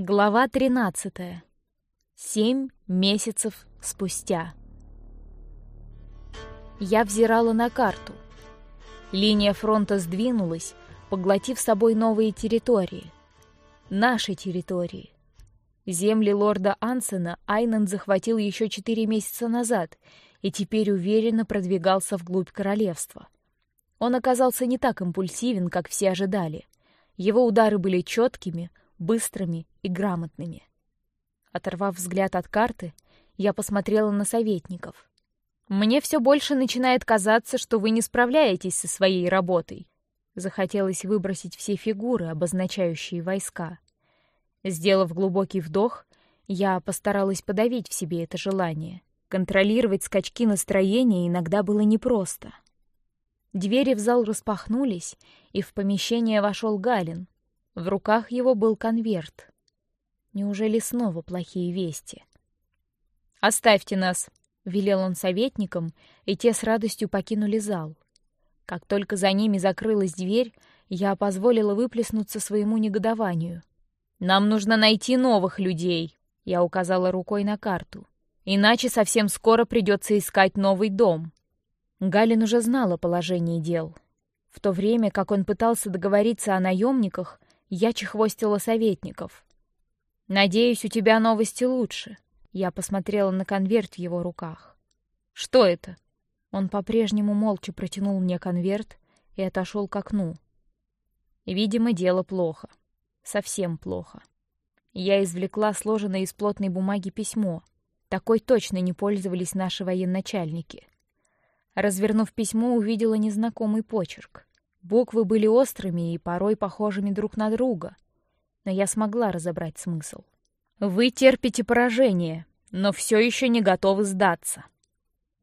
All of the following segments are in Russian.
Глава 13. Семь месяцев спустя. Я взирала на карту. Линия фронта сдвинулась, поглотив собой новые территории. Наши территории. Земли лорда Ансена Айнан захватил еще четыре месяца назад и теперь уверенно продвигался вглубь королевства. Он оказался не так импульсивен, как все ожидали. Его удары были четкими, быстрыми и грамотными. Оторвав взгляд от карты, я посмотрела на советников. Мне все больше начинает казаться, что вы не справляетесь со своей работой. Захотелось выбросить все фигуры, обозначающие войска. Сделав глубокий вдох, я постаралась подавить в себе это желание. Контролировать скачки настроения иногда было непросто. Двери в зал распахнулись, и в помещение вошел Галин, в руках его был конверт. Неужели снова плохие вести? «Оставьте нас!» — велел он советникам, и те с радостью покинули зал. Как только за ними закрылась дверь, я позволила выплеснуться своему негодованию. «Нам нужно найти новых людей!» — я указала рукой на карту. «Иначе совсем скоро придется искать новый дом». Галин уже знала положение дел. В то время, как он пытался договориться о наемниках, я чехвостила советников. Надеюсь, у тебя новости лучше. Я посмотрела на конверт в его руках. Что это? Он по-прежнему молча протянул мне конверт и отошел к окну. Видимо, дело плохо, совсем плохо. Я извлекла сложенное из плотной бумаги письмо. Такой точно не пользовались наши военачальники. Развернув письмо, увидела незнакомый почерк. Буквы были острыми и порой похожими друг на друга, но я смогла разобрать смысл. Вы терпите поражение, но все еще не готовы сдаться.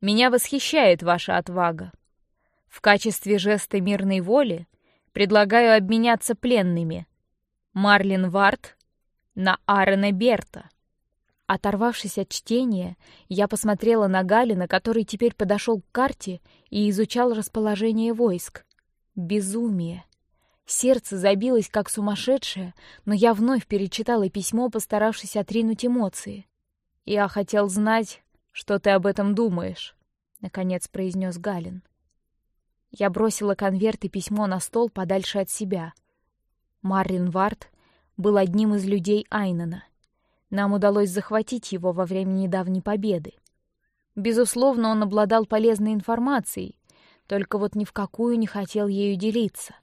Меня восхищает ваша отвага. В качестве жеста мирной воли предлагаю обменяться пленными. Марлин Варт на Аарона Берта. Оторвавшись от чтения, я посмотрела на Галина, который теперь подошел к карте и изучал расположение войск. Безумие. Сердце забилось как сумасшедшее, но я вновь перечитала письмо, постаравшись отринуть эмоции. Я хотел знать, что ты об этом думаешь, наконец произнес Галин. Я бросила конверт и письмо на стол подальше от себя. Марлин Варт был одним из людей Айнана. Нам удалось захватить его во время недавней победы. Безусловно, он обладал полезной информацией, только вот ни в какую не хотел ею делиться.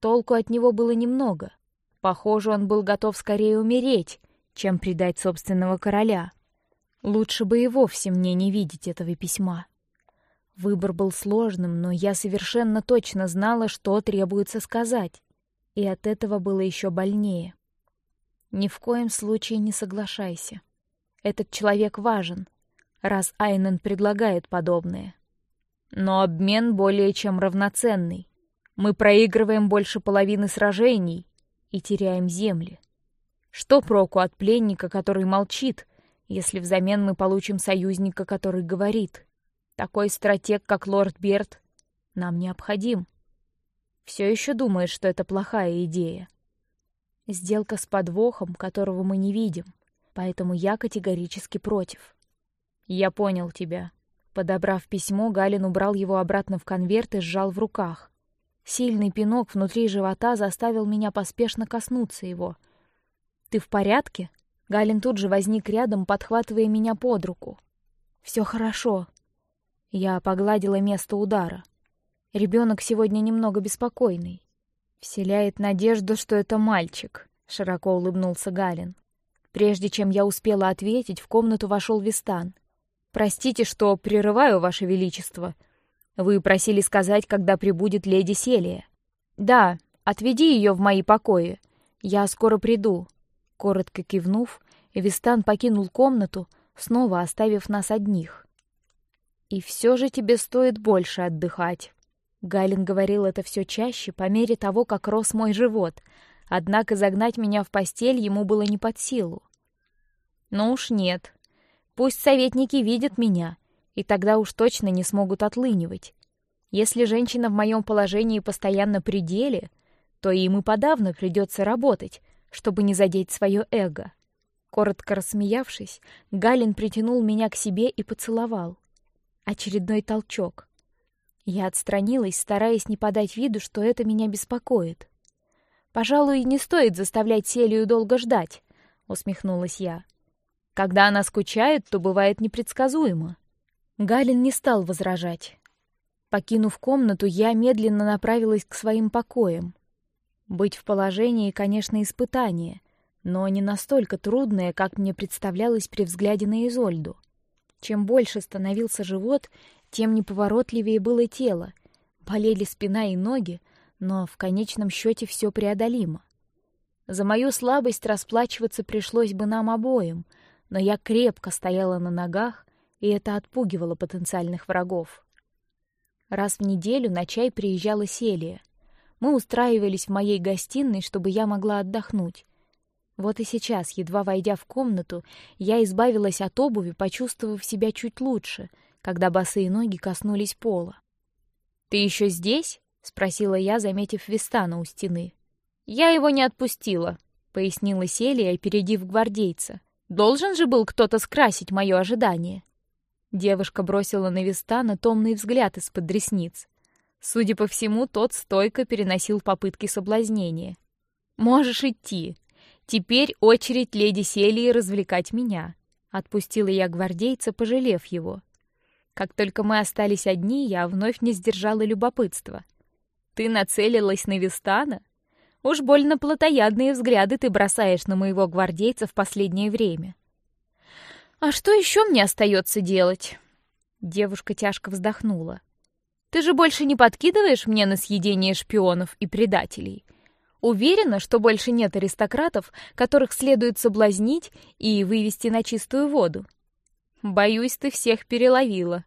Толку от него было немного. Похоже, он был готов скорее умереть, чем предать собственного короля. Лучше бы и вовсе мне не видеть этого письма. Выбор был сложным, но я совершенно точно знала, что требуется сказать, и от этого было еще больнее. Ни в коем случае не соглашайся. Этот человек важен, раз Айнен предлагает подобное. Но обмен более чем равноценный. Мы проигрываем больше половины сражений и теряем земли. Что проку от пленника, который молчит, если взамен мы получим союзника, который говорит? Такой стратег, как лорд Берт, нам необходим. Все еще думает, что это плохая идея. Сделка с подвохом, которого мы не видим, поэтому я категорически против. Я понял тебя. Подобрав письмо, Галин убрал его обратно в конверт и сжал в руках. Сильный пинок внутри живота заставил меня поспешно коснуться его. Ты в порядке? Галин тут же возник рядом, подхватывая меня под руку. Все хорошо. Я погладила место удара. Ребенок сегодня немного беспокойный. Вселяет надежду, что это мальчик. Широко улыбнулся Галин. Прежде чем я успела ответить, в комнату вошел Вистан. Простите, что прерываю, ваше величество. Вы просили сказать, когда прибудет леди Селия. Да, отведи ее в мои покои. Я скоро приду. Коротко кивнув, Вистан покинул комнату, снова оставив нас одних. И все же тебе стоит больше отдыхать. Галин говорил это все чаще по мере того, как рос мой живот. Однако загнать меня в постель ему было не под силу. Ну уж нет, Пусть советники видят меня, и тогда уж точно не смогут отлынивать. Если женщина в моем положении постоянно при деле, то им и подавно придется работать, чтобы не задеть свое эго. Коротко рассмеявшись, Галин притянул меня к себе и поцеловал. Очередной толчок. Я отстранилась, стараясь не подать виду, что это меня беспокоит. Пожалуй, не стоит заставлять Селию долго ждать, усмехнулась я. Когда она скучает, то бывает непредсказуемо. Галин не стал возражать. Покинув комнату, я медленно направилась к своим покоям. Быть в положении, конечно, испытание, но не настолько трудное, как мне представлялось при взгляде на Изольду. Чем больше становился живот, тем неповоротливее было тело. Болели спина и ноги, но в конечном счете все преодолимо. За мою слабость расплачиваться пришлось бы нам обоим, но я крепко стояла на ногах, и это отпугивало потенциальных врагов. Раз в неделю на чай приезжала Селия. Мы устраивались в моей гостиной, чтобы я могла отдохнуть. Вот и сейчас, едва войдя в комнату, я избавилась от обуви, почувствовав себя чуть лучше, когда босые ноги коснулись пола. Ты еще здесь? – спросила я, заметив Вистана у стены. Я его не отпустила, пояснила Селия, опередив гвардейца. Должен же был кто-то скрасить мое ожидание. Девушка бросила на Вистана томный взгляд из-под ресниц. Судя по всему, тот стойко переносил попытки соблазнения. Можешь идти. Теперь очередь леди Селии развлекать меня. Отпустила я гвардейца, пожалев его. Как только мы остались одни, я вновь не сдержала любопытства. Ты нацелилась на Вистана? Уж больно плотоядные взгляды ты бросаешь на моего гвардейца в последнее время. А что еще мне остается делать? Девушка тяжко вздохнула. Ты же больше не подкидываешь мне на съедение шпионов и предателей. Уверена, что больше нет аристократов, которых следует соблазнить и вывести на чистую воду. Боюсь, ты всех переловила.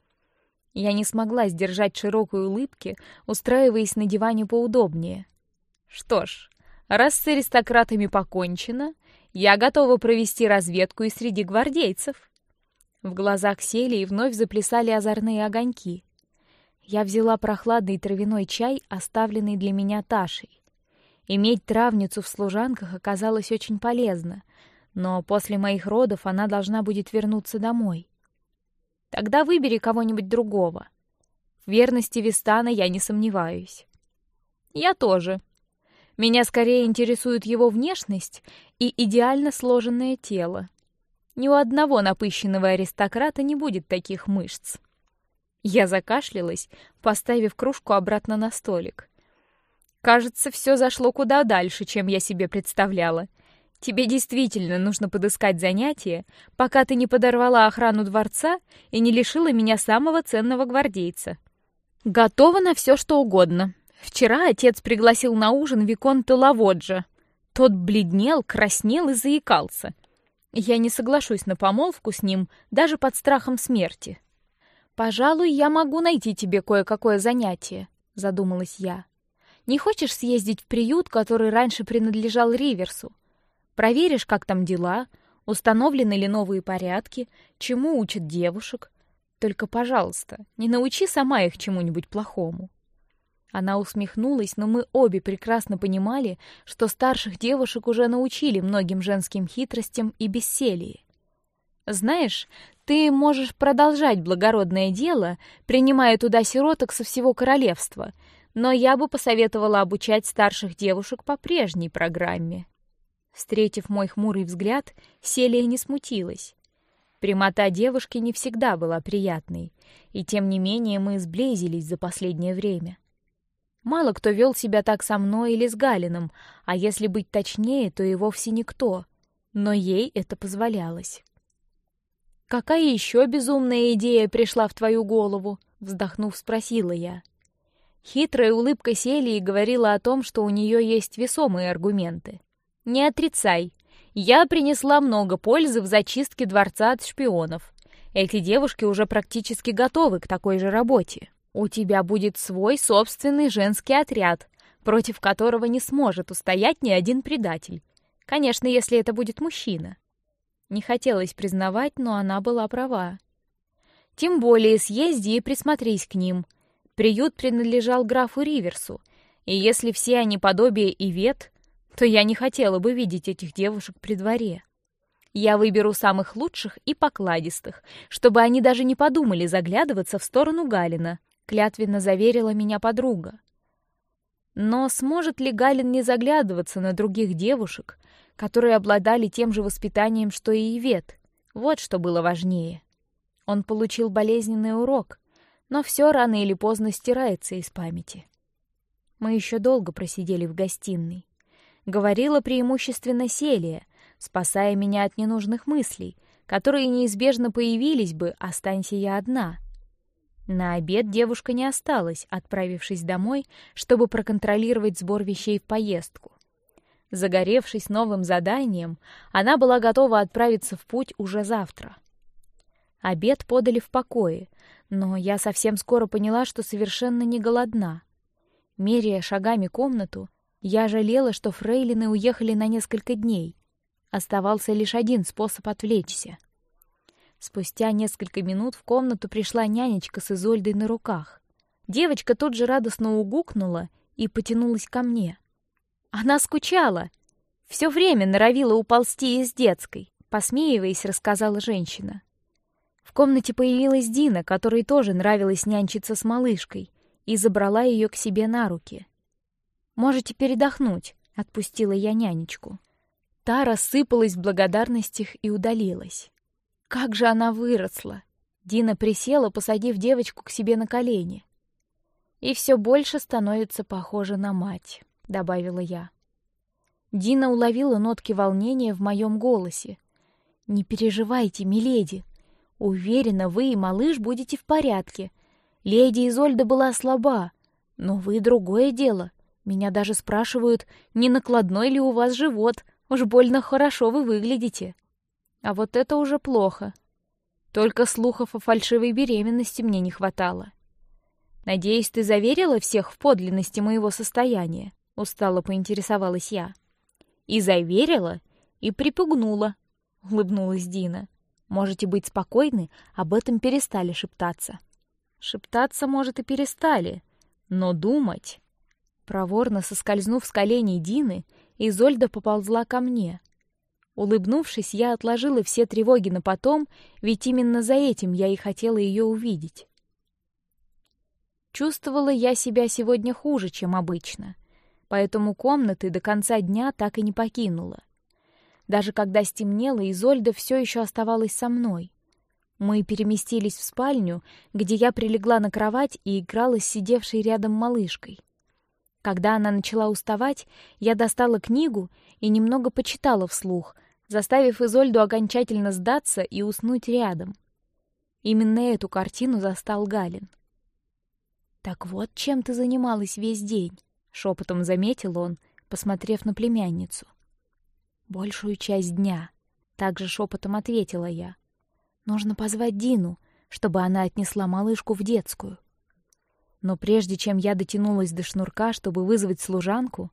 Я не смогла сдержать широкой улыбки, устраиваясь на диване поудобнее. Что ж, раз с аристократами покончено, я готова провести разведку и среди гвардейцев. В глазах Селии вновь заплясали озорные огоньки. Я взяла прохладный травяной чай, оставленный для меня Ташей. Иметь травницу в служанках оказалось очень полезно, но после моих родов она должна будет вернуться домой. Тогда выбери кого-нибудь другого. В верности Вистана я не сомневаюсь. Я тоже. Меня скорее интересует его внешность и идеально сложенное тело. Ни у одного напыщенного аристократа не будет таких мышц. Я закашлялась, поставив кружку обратно на столик. Кажется, все зашло куда дальше, чем я себе представляла. Тебе действительно нужно подыскать занятие, пока ты не подорвала охрану дворца и не лишила меня самого ценного гвардейца. Готова на все, что угодно. Вчера отец пригласил на ужин виконта Лаводжа. Тот бледнел, краснел и заикался. Я не соглашусь на помолвку с ним даже под страхом смерти. Пожалуй, я могу найти тебе кое-какое занятие, задумалась я. Не хочешь съездить в приют, который раньше принадлежал Риверсу? Проверишь, как там дела, установлены ли новые порядки, чему учат девушек. Только, пожалуйста, не научи сама их чему-нибудь плохому. Она усмехнулась, но мы обе прекрасно понимали, что старших девушек уже научили многим женским хитростям и бесселии. Знаешь, ты можешь продолжать благородное дело, принимая туда сироток со всего королевства, но я бы посоветовала обучать старших девушек по прежней программе. Встретив мой хмурый взгляд, Селия не смутилась. Прямота девушки не всегда была приятной, и тем не менее мы сблизились за последнее время. Мало кто вел себя так со мной или с Галином, а если быть точнее, то и вовсе никто. Но ей это позволялось. Какая еще безумная идея пришла в твою голову? Вздохнув, спросила я. Хитрая улыбка Селии говорила о том, что у нее есть весомые аргументы. Не отрицай. Я принесла много пользы в зачистке дворца от шпионов. Эти девушки уже практически готовы к такой же работе. У тебя будет свой собственный женский отряд, против которого не сможет устоять ни один предатель. Конечно, если это будет мужчина. Не хотелось признавать, но она была права. Тем более съезди и присмотрись к ним. Приют принадлежал графу Риверсу, и если все они подобие и вет, что я не хотела бы видеть этих девушек при дворе. Я выберу самых лучших и покладистых, чтобы они даже не подумали заглядываться в сторону Галина, клятвенно заверила меня подруга. Но сможет ли Галин не заглядываться на других девушек, которые обладали тем же воспитанием, что и Ивет? Вот что было важнее. Он получил болезненный урок, но все рано или поздно стирается из памяти. Мы еще долго просидели в гостиной. Говорила преимущественно Селия, спасая меня от ненужных мыслей, которые неизбежно появились бы, останься я одна. На обед девушка не осталась, отправившись домой, чтобы проконтролировать сбор вещей в поездку. Загоревшись новым заданием, она была готова отправиться в путь уже завтра. Обед подали в покое, но я совсем скоро поняла, что совершенно не голодна. Меряя шагами комнату, я жалела, что фрейлины уехали на несколько дней. Оставался лишь один способ отвлечься. Спустя несколько минут в комнату пришла нянечка с Изольдой на руках. Девочка тут же радостно угукнула и потянулась ко мне. Она скучала, все время норовила уползти из детской. Посмеиваясь, рассказала женщина. В комнате появилась Дина, которой тоже нравилось нянчиться с малышкой, и забрала ее к себе на руки. Можете передохнуть, отпустила я нянечку. Та рассыпалась в благодарностях и удалилась. Как же она выросла! Дина присела, посадив девочку к себе на колени. И все больше становится похожа на мать, добавила я. Дина уловила нотки волнения в моем голосе. Не переживайте, миледи. Уверена, вы и малыш будете в порядке. Леди Изольда была слаба, но вы другое дело. Меня даже спрашивают, не накладной ли у вас живот. Уж больно хорошо вы выглядите. А вот это уже плохо. Только слухов о фальшивой беременности мне не хватало. Надеюсь, ты заверила всех в подлинности моего состояния. Устало поинтересовалась я. И заверила, и припугнула. Улыбнулась Дина. Можете быть спокойны, об этом перестали шептаться. Шептаться, может, и перестали, но думать. Проворно соскользнув с коленей Дины, Изольда поползла ко мне. Улыбнувшись, я отложила все тревоги на потом, ведь именно за этим я и хотела ее увидеть. Чувствовала я себя сегодня хуже, чем обычно, поэтому комнаты до конца дня так и не покинула. Даже когда стемнело, Изольда все еще оставалась со мной. Мы переместились в спальню, где я прилегла на кровать и играла с сидевшей рядом малышкой. Когда она начала уставать, я достала книгу и немного почитала вслух, заставив Изольду окончательно сдаться и уснуть рядом. Именно эту картину застал Галин. Так вот, чем ты занималась весь день? Шепотом заметил он, посмотрев на племянницу. Большую часть дня. Также шепотом ответила я. Нужно позвать Дину, чтобы она отнесла малышку в детскую. Но прежде чем я дотянулась до шнурка, чтобы вызвать служанку,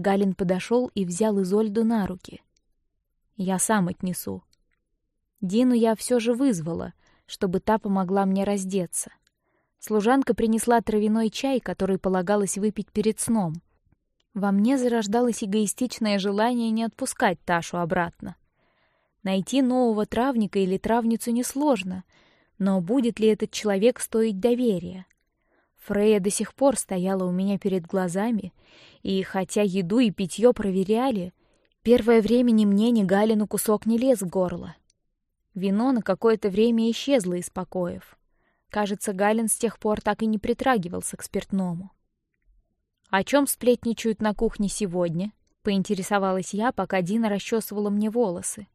Галин подошел и взял Изольду на руки. Я сам отнесу. Дину я все же вызвала, чтобы та помогла мне раздеться. Служанка принесла травяной чай, который полагалось выпить перед сном. Во мне зарождалось эгоистичное желание не отпускать Ташу обратно. Найти нового травника или травницу несложно, но будет ли этот человек стоить доверия? Фрея до сих пор стояла у меня перед глазами, и хотя еду и питье проверяли, первое время ни мне, ни Галину кусок не лез в горло. Вино на какое-то время исчезло из покоев. Кажется, Галин с тех пор так и не притрагивался к спиртному. О чем сплетничают на кухне сегодня? Поинтересовалась я, пока Дина расчесывала мне волосы.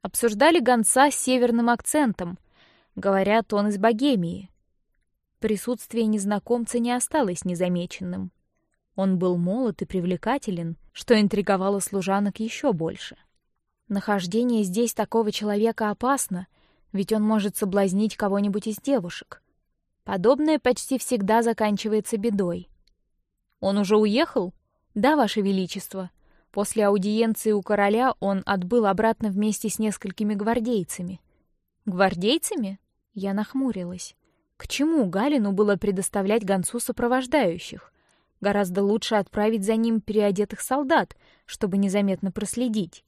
Обсуждали гонца с северным акцентом. Говорят, он из Богемии. Присутствие незнакомца не осталось незамеченным. Он был молод и привлекателен, что интриговало служанок еще больше. Нахождение здесь такого человека опасно, ведь он может соблазнить кого-нибудь из девушек. Подобное почти всегда заканчивается бедой. Он уже уехал? Да, ваше величество. После аудиенции у короля он отбыл обратно вместе с несколькими гвардейцами. Гвардейцами? Я нахмурилась. К чему Галину было предоставлять гонцу сопровождающих? Гораздо лучше отправить за ним переодетых солдат, чтобы незаметно проследить.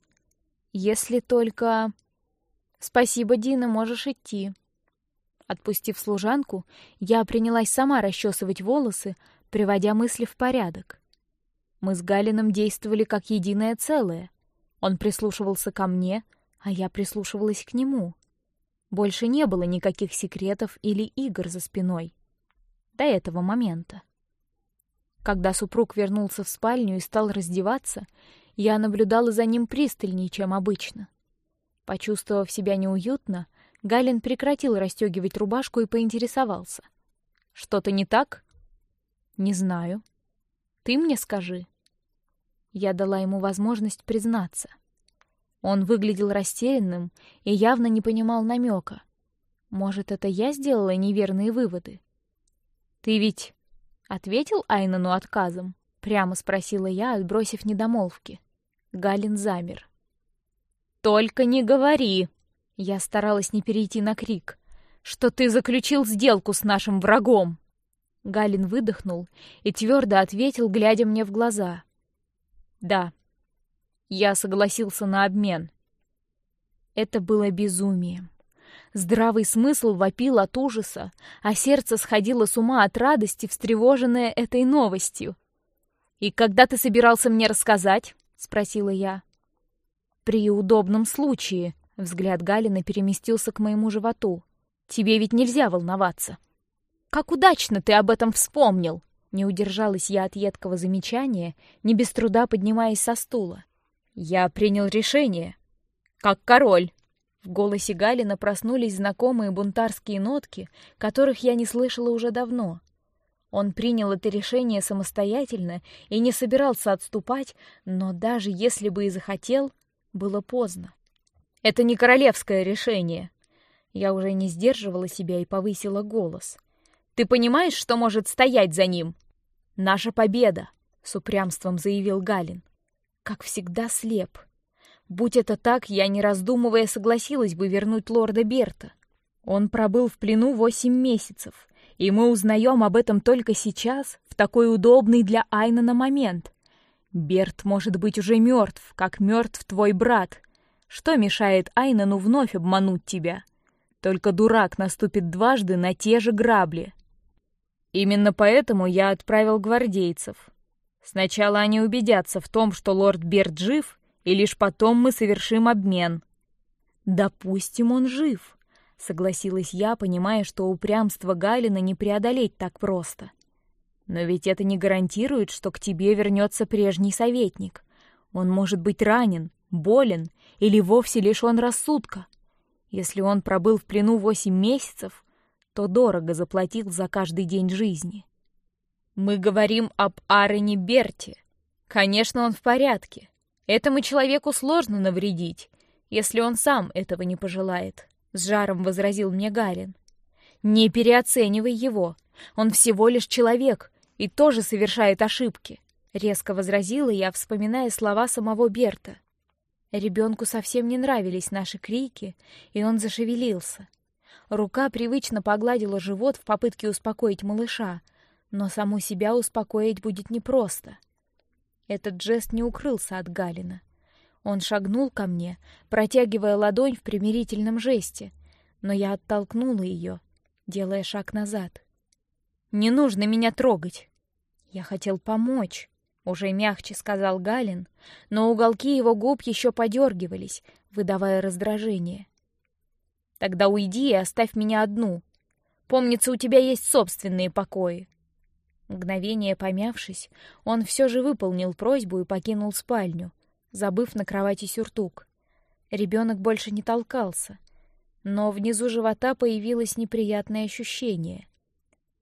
Если только... Спасибо, Дина, можешь идти. Отпустив служанку, я принялась сама расчесывать волосы, приводя мысли в порядок. Мы с Галином действовали как единое целое. Он прислушивался ко мне, а я прислушивалась к нему. Больше не было никаких секретов или игр за спиной. До этого момента. Когда супруг вернулся в спальню и стал раздеваться, я наблюдала за ним пристальнее, чем обычно. Почувствовав себя неуютно, Галин прекратил расстегивать рубашку и поинтересовался: "Что-то не так?" "Не знаю. Ты мне скажи". Я дала ему возможность признаться. Он выглядел растерянным и явно не понимал намека. Может, это я сделала неверные выводы? Ты ведь ответил Айнану отказом? Прямо спросила я, отбросив недомолвки. Галин замер. Только не говори, я старалась не перейти на крик. Что ты заключил сделку с нашим врагом? Галин выдохнул и твердо ответил, глядя мне в глаза. Да. Я согласился на обмен. Это было безумием. Здравый смысл вопил от ужаса, а сердце сходило с ума от радости, встревоженное этой новостью. И когда ты собирался мне рассказать? – спросила я. При удобном случае, Взгляд Галины переместился к моему животу. Тебе ведь нельзя волноваться. Как удачно ты об этом вспомнил! Не удержалась я от едкого замечания, не без труда поднимаясь со стула. Я принял решение, как король. В голосе Галина проснулись знакомые бунтарские нотки, которых я не слышала уже давно. Он принял это решение самостоятельно и не собирался отступать, но даже если бы и захотел, было поздно. Это не королевское решение. Я уже не сдерживала себя и повысила голос. Ты понимаешь, что может стоять за ним? Наша победа, с упрямством заявил Галин. Как всегда слеп. Будь это так, я не раздумывая согласилась бы вернуть лорда Берта. Он пробыл в плену восемь месяцев, и мы узнаем об этом только сейчас, в такой удобный для Айна на момент. Берт может быть уже мертв, как мертв твой брат, что мешает Айнану вновь обмануть тебя? Только дурак наступит дважды на те же грабли. Именно поэтому я отправил гвардейцев. Сначала они убедятся в том, что лорд Берт жив, и лишь потом мы совершим обмен. Допустим, он жив, согласилась я, понимая, что упрямство Галина не преодолеть так просто. Но ведь это не гарантирует, что к тебе вернется прежний советник. Он может быть ранен, болен или вовсе лишен рассудка. Если он пробыл в плену восемь месяцев, то дорого заплатил за каждый день жизни. Мы говорим об Арене Берте. Конечно, он в порядке. Этому человеку сложно навредить, если он сам этого не пожелает. С жаром возразил мне Гарин. Не переоценивай его. Он всего лишь человек и тоже совершает ошибки. Резко возразила я, вспоминая слова самого Берта. Ребенку совсем не нравились наши крики, и он зашевелился. Рука привычно погладила живот в попытке успокоить малыша, но саму себя успокоить будет непросто. Этот жест не укрылся от Галина. Он шагнул ко мне, протягивая ладонь в примирительном жесте, но я оттолкнула ее, делая шаг назад. Не нужно меня трогать. Я хотел помочь уже мягче сказал Галин, но уголки его губ еще подергивались, выдавая раздражение. Тогда уйди и оставь меня одну. Помнится, у тебя есть собственные покои. Мгновение помявшись, он все же выполнил просьбу и покинул спальню, забыв на кровати сюртук. Ребенок больше не толкался, но внизу живота появилось неприятное ощущение.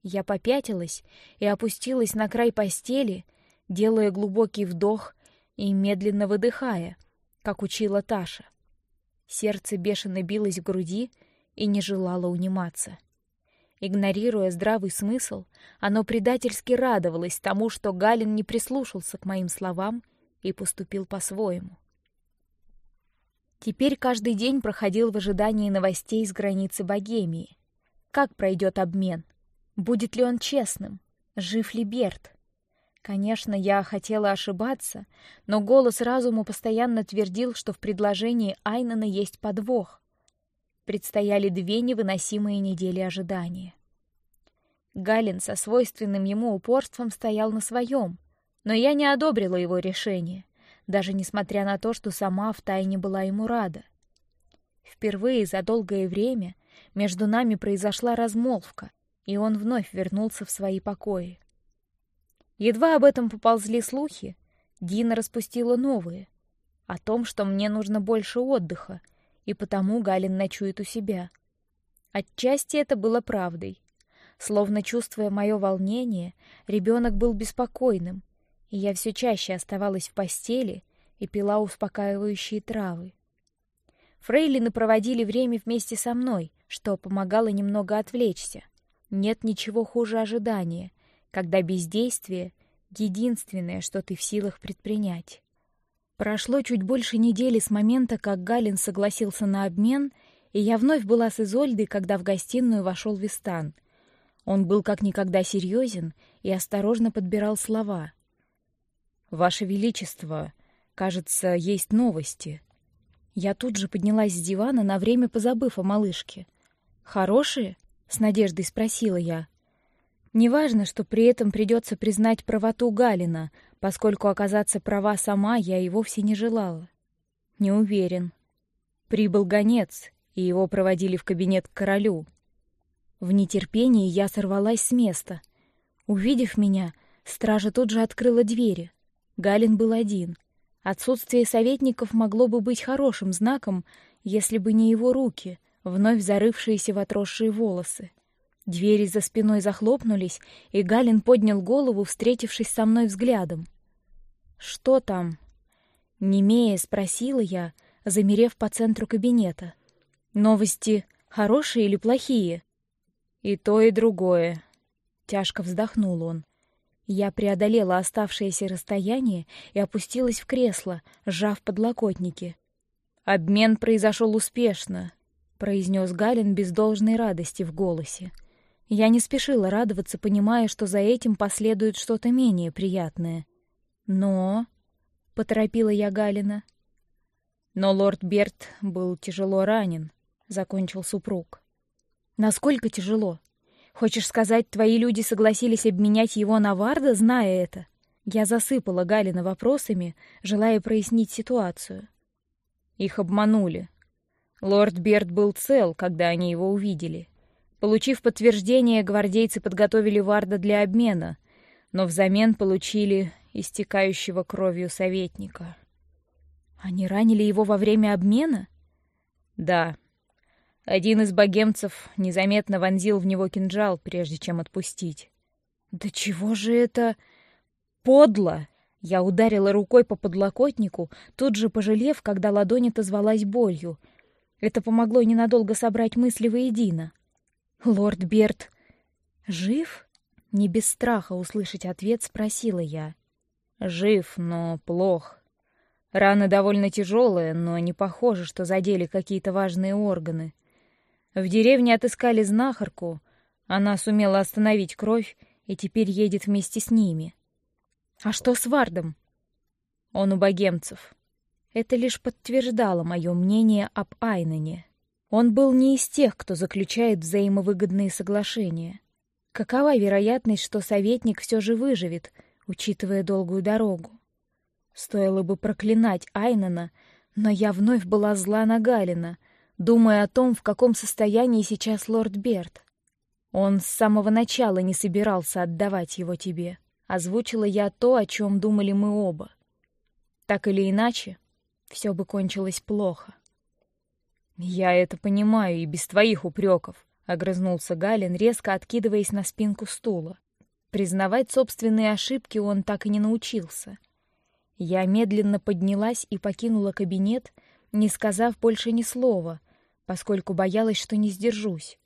Я попятилась и опустилась на край постели, делая глубокий вдох и медленно выдыхая, как учила Таша. Сердце бешено билось в груди и не желало униматься. Игнорируя здравый смысл, оно предательски радовалось тому, что Галин не прислушался к моим словам и поступил по-своему. Теперь каждый день проходил в ожидании новостей с границы Богемии. Как пройдет обмен? Будет ли он честным? Жив ли Берт? Конечно, я хотела ошибаться, но голос разума постоянно твердил, что в предложении Айнана есть подвох. Предстояли две невыносимые недели ожидания. Галин со свойственным ему упорством стоял на своем, но я не одобрила его решение, даже несмотря на то, что сама втайне была ему рада. Впервые за долгое время между нами произошла размолвка, и он вновь вернулся в свои покои. Едва об этом поползли слухи, Дина распустила новые о том, что мне нужно больше отдыха, и потому Галин ночует у себя. Отчасти это было правдой. Словно чувствуя мое волнение, ребенок был беспокойным, и я все чаще оставалась в постели и пила успокаивающие травы. Фрейлины проводили время вместе со мной, что помогало немного отвлечься. Нет ничего хуже ожидания, когда бездействие — единственное, что ты в силах предпринять. Прошло чуть больше недели с момента, как Галин согласился на обмен, и я вновь была с Изольдой, когда в гостиную вошел Вистан. Он был как никогда серьезен и осторожно подбирал слова. «Ваше Величество, кажется, есть новости». Я тут же поднялась с дивана, на время позабыв о малышке. «Хорошие?» — с надеждой спросила я. Неважно, что при этом придется признать правоту Галина, поскольку оказаться права сама я и вовсе не желала. Не уверен. Прибыл гонец, и его проводили в кабинет к королю. В нетерпении я сорвалась с места. Увидев меня, стража тут же открыла двери. Галин был один. Отсутствие советников могло бы быть хорошим знаком, если бы не его руки, вновь зарывшиеся в отросшие волосы. Двери за спиной захлопнулись, и Галин поднял голову, встретившись со мной взглядом. Что там? Немея спросила я, замерев по центру кабинета. Новости хорошие или плохие? И то, и другое. Тяжко вздохнул он. Я преодолела оставшееся расстояние и опустилась в кресло, сжав подлокотники. Обмен произошел успешно, произнес Галин без должной радости в голосе. Я не спешила радоваться, понимая, что за этим последует что-то менее приятное. Но... Поторопила я Галина. Но лорд Берт был тяжело ранен, закончил супруг. Насколько тяжело? Хочешь сказать, твои люди согласились обменять его на Варда, зная это? Я засыпала Галина вопросами, желая прояснить ситуацию. Их обманули. Лорд Берт был цел, когда они его увидели. Получив подтверждение, гвардейцы подготовили Варда для обмена, но взамен получили истекающего кровью советника. Они ранили его во время обмена? Да. Один из богемцев незаметно вонзил в него кинжал, прежде чем отпустить. Да чего же это подло! Я ударила рукой по подлокотнику, тут же пожалев, когда ладонь отозвалась болью. Это помогло ненадолго собрать мысли воедино. Лорд Берт жив? Не без страха услышать ответ спросила я. Жив, но плох. Раны довольно тяжелые, но не похоже, что задели какие-то важные органы. В деревне отыскали знахарку, она сумела остановить кровь и теперь едет вместе с ними. А что с Вардом? Он у богемцев. Это лишь подтверждало мое мнение об Айнене. Он был не из тех, кто заключает взаимовыгодные соглашения. Какова вероятность, что советник все же выживет, учитывая долгую дорогу? Стоило бы проклинать Айнана, но я вновь была зла на Галина, думая о том, в каком состоянии сейчас лорд Берт. Он с самого начала не собирался отдавать его тебе. Озвучила я то, о чем думали мы оба. Так или иначе, все бы кончилось плохо. Я это понимаю и без твоих упреков, огрызнулся Галин, резко откидываясь на спинку стула. Признавать собственные ошибки он так и не научился. Я медленно поднялась и покинула кабинет, не сказав больше ни слова, поскольку боялась, что не сдержусь.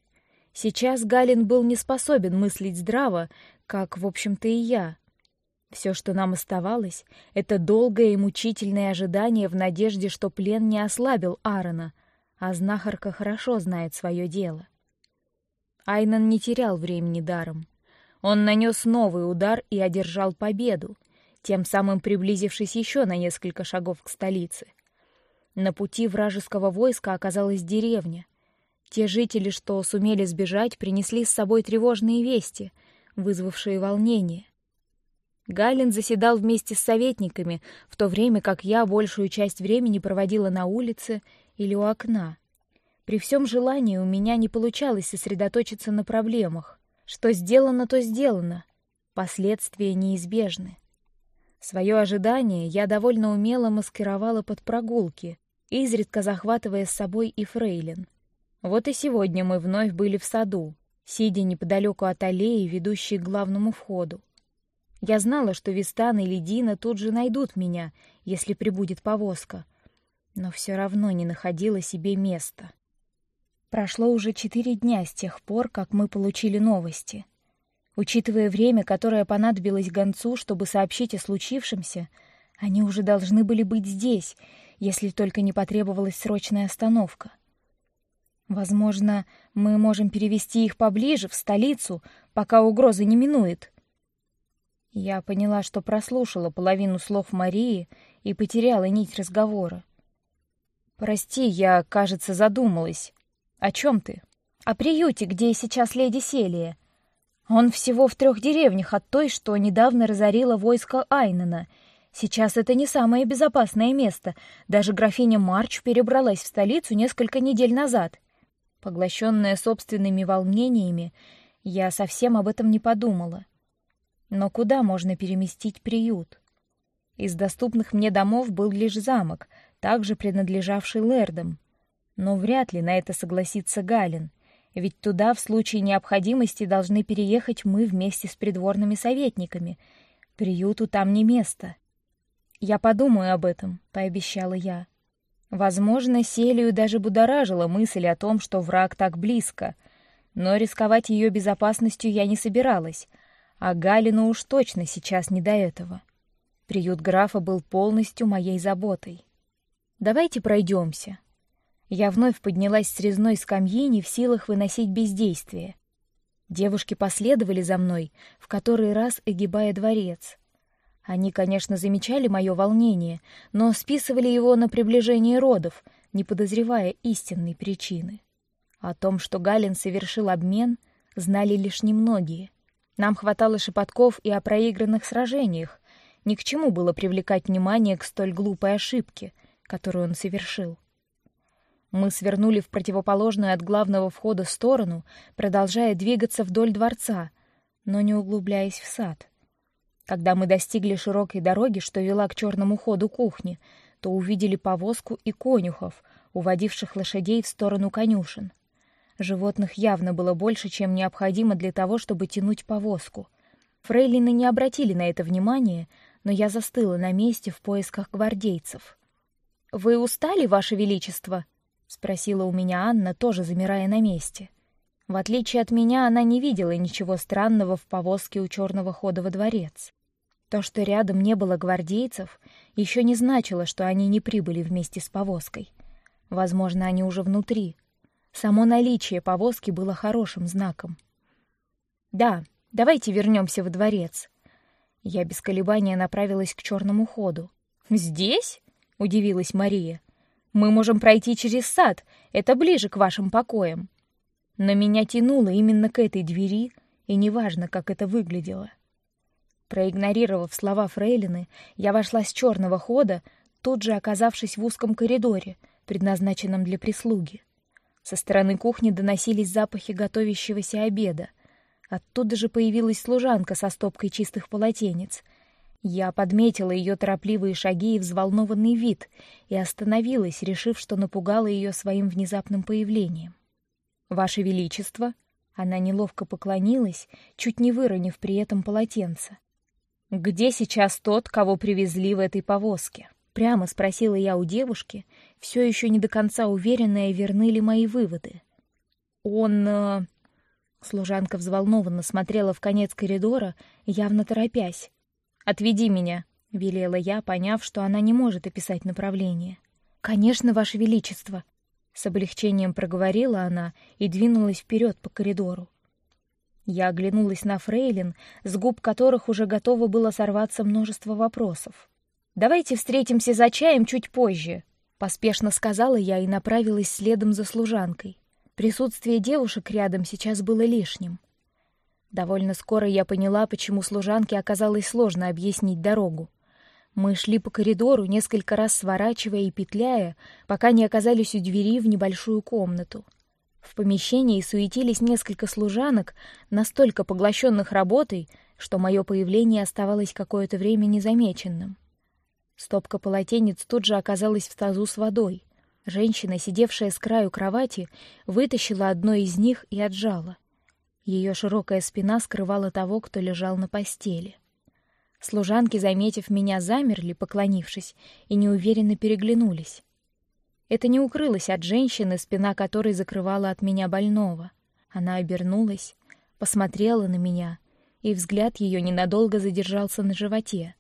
Сейчас Галин был не способен мыслить здраво, как, в общем-то, и я. Все, что нам оставалось, это долгое и мучительное ожидание в надежде, что плен не ослабил Аарона, а знахарка хорошо знает свое дело. Айнан не терял времени даром. Он нанес новый удар и одержал победу, тем самым приблизившись еще на несколько шагов к столице. На пути вражеского войска оказалась деревня. Те жители, что сумели сбежать, принесли с собой тревожные вести, вызвавшие волнение. Галин заседал вместе с советниками, в то время как я большую часть времени проводила на улице или у окна. При всем желании у меня не получалось сосредоточиться на проблемах. Что сделано, то сделано. Последствия неизбежны. Свое ожидание я довольно умело маскировала под прогулки, изредка захватывая с собой и фрейлин. Вот и сегодня мы вновь были в саду, сидя неподалеку от аллеи, ведущей к главному входу. Я знала, что Вистан и Лидина тут же найдут меня, если прибудет повозка, но все равно не находила себе места. Прошло уже четыре дня с тех пор, как мы получили новости. Учитывая время, которое понадобилось гонцу, чтобы сообщить о случившемся, они уже должны были быть здесь, если только не потребовалась срочная остановка. Возможно, мы можем перевести их поближе в столицу, пока угроза не минует. Я поняла, что прослушала половину слов Марии и потеряла нить разговора. Прости, я, кажется, задумалась. О чем ты? О приюте, где сейчас леди Селия. Он всего в трех деревнях от той, что недавно разорило войско Айнена. Сейчас это не самое безопасное место. Даже графиня Марч перебралась в столицу несколько недель назад. Поглощенная собственными волнениями, я совсем об этом не подумала. Но куда можно переместить приют? Из доступных мне домов был лишь замок, также принадлежавший лэрдам. Но вряд ли на это согласится Галин, ведь туда в случае необходимости должны переехать мы вместе с придворными советниками. Приюту там не место. Я подумаю об этом, пообещала я. Возможно, Селию даже будоражила мысль о том, что враг так близко, но рисковать ее безопасностью я не собиралась а Галину уж точно сейчас не до этого. Приют графа был полностью моей заботой. Давайте пройдемся. Я вновь поднялась с резной скамьи, не в силах выносить бездействие. Девушки последовали за мной, в который раз огибая дворец. Они, конечно, замечали мое волнение, но списывали его на приближение родов, не подозревая истинной причины. О том, что Галин совершил обмен, знали лишь немногие — нам хватало шепотков и о проигранных сражениях. Ни к чему было привлекать внимание к столь глупой ошибке, которую он совершил. Мы свернули в противоположную от главного входа сторону, продолжая двигаться вдоль дворца, но не углубляясь в сад. Когда мы достигли широкой дороги, что вела к черному ходу кухни, то увидели повозку и конюхов, уводивших лошадей в сторону конюшен. Животных явно было больше, чем необходимо для того, чтобы тянуть повозку. Фрейлины не обратили на это внимания, но я застыла на месте в поисках гвардейцев. Вы устали, ваше величество? спросила у меня Анна, тоже замирая на месте. В отличие от меня, она не видела ничего странного в повозке у черного хода во дворец. То, что рядом не было гвардейцев, еще не значило, что они не прибыли вместе с повозкой. Возможно, они уже внутри, Само наличие повозки было хорошим знаком. Да, давайте вернемся во дворец. Я без колебания направилась к черному ходу. Здесь? Удивилась Мария. Мы можем пройти через сад, это ближе к вашим покоям. Но меня тянуло именно к этой двери, и неважно, как это выглядело. Проигнорировав слова Фрейлины, я вошла с черного хода, тут же оказавшись в узком коридоре, предназначенном для прислуги. Со стороны кухни доносились запахи готовящегося обеда. Оттуда же появилась служанка со стопкой чистых полотенец. Я подметила ее торопливые шаги и взволнованный вид и остановилась, решив, что напугала ее своим внезапным появлением. Ваше Величество, она неловко поклонилась, чуть не выронив при этом полотенце. Где сейчас тот, кого привезли в этой повозке? Прямо спросила я у девушки, все еще не до конца уверенная, верны ли мои выводы. Он... Э... Служанка взволнованно смотрела в конец коридора, явно торопясь. «Отведи меня», — велела я, поняв, что она не может описать направление. «Конечно, Ваше Величество», — с облегчением проговорила она и двинулась вперед по коридору. Я оглянулась на Фрейлин, с губ которых уже готово было сорваться множество вопросов. Давайте встретимся за чаем чуть позже, поспешно сказала я и направилась следом за служанкой. Присутствие девушек рядом сейчас было лишним. Довольно скоро я поняла, почему служанке оказалось сложно объяснить дорогу. Мы шли по коридору, несколько раз сворачивая и петляя, пока не оказались у двери в небольшую комнату. В помещении суетились несколько служанок, настолько поглощенных работой, что мое появление оставалось какое-то время незамеченным. Стопка полотенец тут же оказалась в тазу с водой. Женщина, сидевшая с краю кровати, вытащила одно из них и отжала. Ее широкая спина скрывала того, кто лежал на постели. Служанки, заметив меня, замерли, поклонившись, и неуверенно переглянулись. Это не укрылось от женщины, спина которой закрывала от меня больного. Она обернулась, посмотрела на меня, и взгляд ее ненадолго задержался на животе.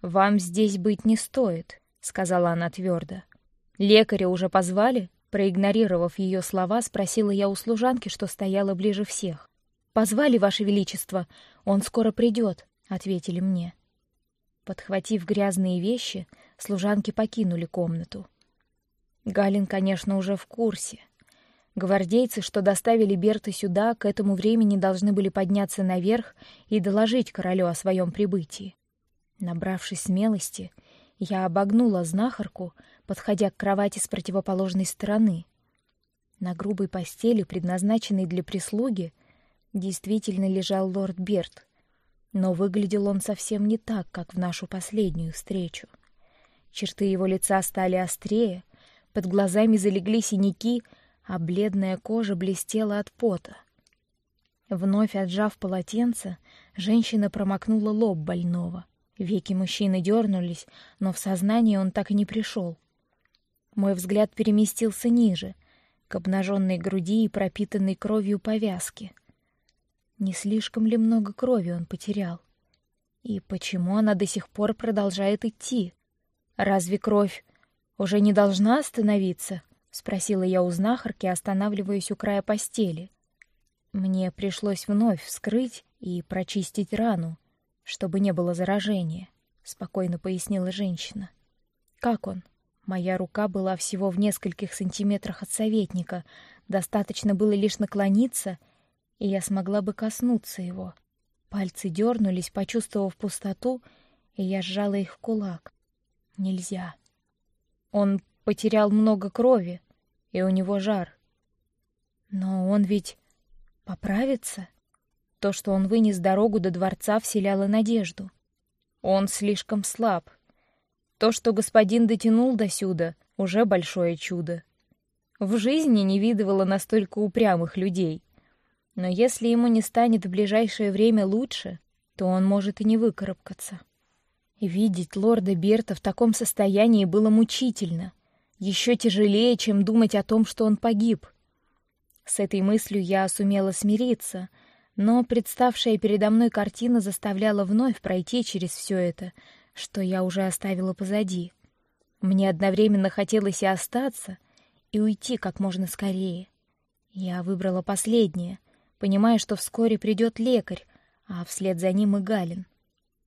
Вам здесь быть не стоит, сказала она твердо. Лекаря уже позвали? Проигнорировав ее слова, спросила я у служанки, что стояла ближе всех. Позвали, ваше величество, он скоро придет, ответили мне. Подхватив грязные вещи, служанки покинули комнату. Галин, конечно, уже в курсе. Гвардейцы, что доставили Берта сюда, к этому времени должны были подняться наверх и доложить королю о своем прибытии. Набравшись смелости, я обогнула знахарку, подходя к кровати с противоположной стороны. На грубой постели, предназначенной для прислуги, действительно лежал лорд Берт, но выглядел он совсем не так, как в нашу последнюю встречу. Черты его лица стали острее, под глазами залегли синяки, а бледная кожа блестела от пота. Вновь отжав полотенце, женщина промокнула лоб больного. Веки мужчины дернулись, но в сознание он так и не пришел. Мой взгляд переместился ниже, к обнаженной груди и пропитанной кровью повязке. Не слишком ли много крови он потерял? И почему она до сих пор продолжает идти? Разве кровь уже не должна остановиться? спросила я у знахарки, останавливаясь у края постели. Мне пришлось вновь вскрыть и прочистить рану, чтобы не было заражения, спокойно пояснила женщина. Как он? Моя рука была всего в нескольких сантиметрах от советника, достаточно было лишь наклониться, и я смогла бы коснуться его. Пальцы дернулись, почувствовав пустоту, и я сжала их в кулак. Нельзя. Он потерял много крови, и у него жар. Но он ведь поправится. То, что он вынес дорогу до дворца, вселяло надежду. Он слишком слаб. То, что господин дотянул до сюда, уже большое чудо. В жизни не видывала настолько упрямых людей. Но если ему не станет в ближайшее время лучше, то он может и не выкарабкаться. Видеть лорда Берта в таком состоянии было мучительно, еще тяжелее, чем думать о том, что он погиб. С этой мыслью я сумела смириться, но представшая передо мной картина заставляла вновь пройти через все это, что я уже оставила позади. Мне одновременно хотелось и остаться, и уйти как можно скорее. Я выбрала последнее, понимая, что вскоре придет лекарь, а вслед за ним и Галин.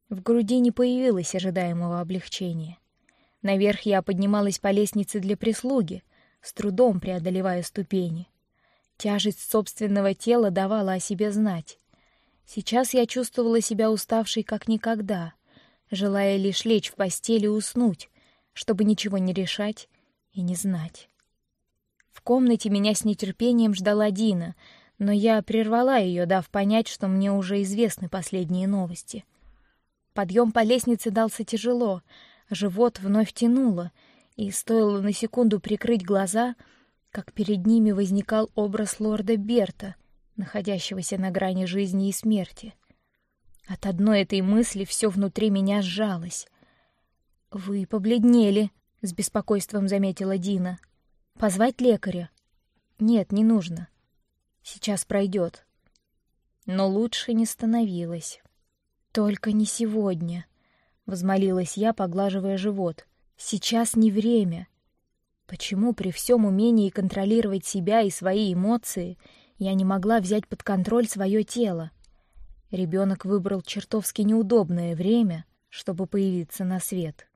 В груди не появилось ожидаемого облегчения. Наверх я поднималась по лестнице для прислуги, с трудом преодолевая ступени. Тяжесть собственного тела давала о себе знать. Сейчас я чувствовала себя уставшей как никогда, желая лишь лечь в постели и уснуть, чтобы ничего не решать и не знать. В комнате меня с нетерпением ждала Дина, но я прервала ее, дав понять, что мне уже известны последние новости. Подъем по лестнице дался тяжело, живот вновь тянуло, и стоило на секунду прикрыть глаза — как перед ними возникал образ лорда Берта, находящегося на грани жизни и смерти. От одной этой мысли все внутри меня сжалось. Вы побледнели, с беспокойством заметила Дина. Позвать лекаря? Нет, не нужно. Сейчас пройдет. Но лучше не становилось. Только не сегодня, возмолилась я, поглаживая живот. Сейчас не время. Почему при всем умении контролировать себя и свои эмоции Я не могла взять под контроль свое тело. Ребенок выбрал чертовски неудобное время, чтобы появиться на свет.